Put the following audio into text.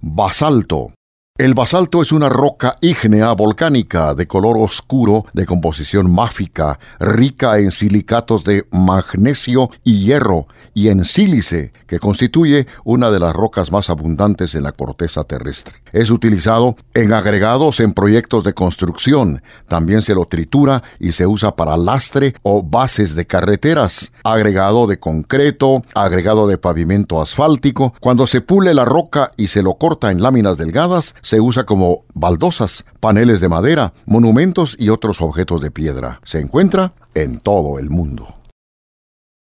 Basalto. El basalto es una roca ígnea volcánica de color oscuro, de composición máfica, rica en silicatos de magnesio y hierro, y en sílice, que constituye una de las rocas más abundantes en la corteza terrestre. Es utilizado en agregados en proyectos de construcción. También se lo tritura y se usa para lastre o bases de carreteras, agregado de concreto, agregado de pavimento asfáltico. Cuando se pule la roca y se lo corta en láminas delgadas, se usa como baldosas, paneles de madera, monumentos y otros objetos de piedra. Se encuentra en todo el mundo.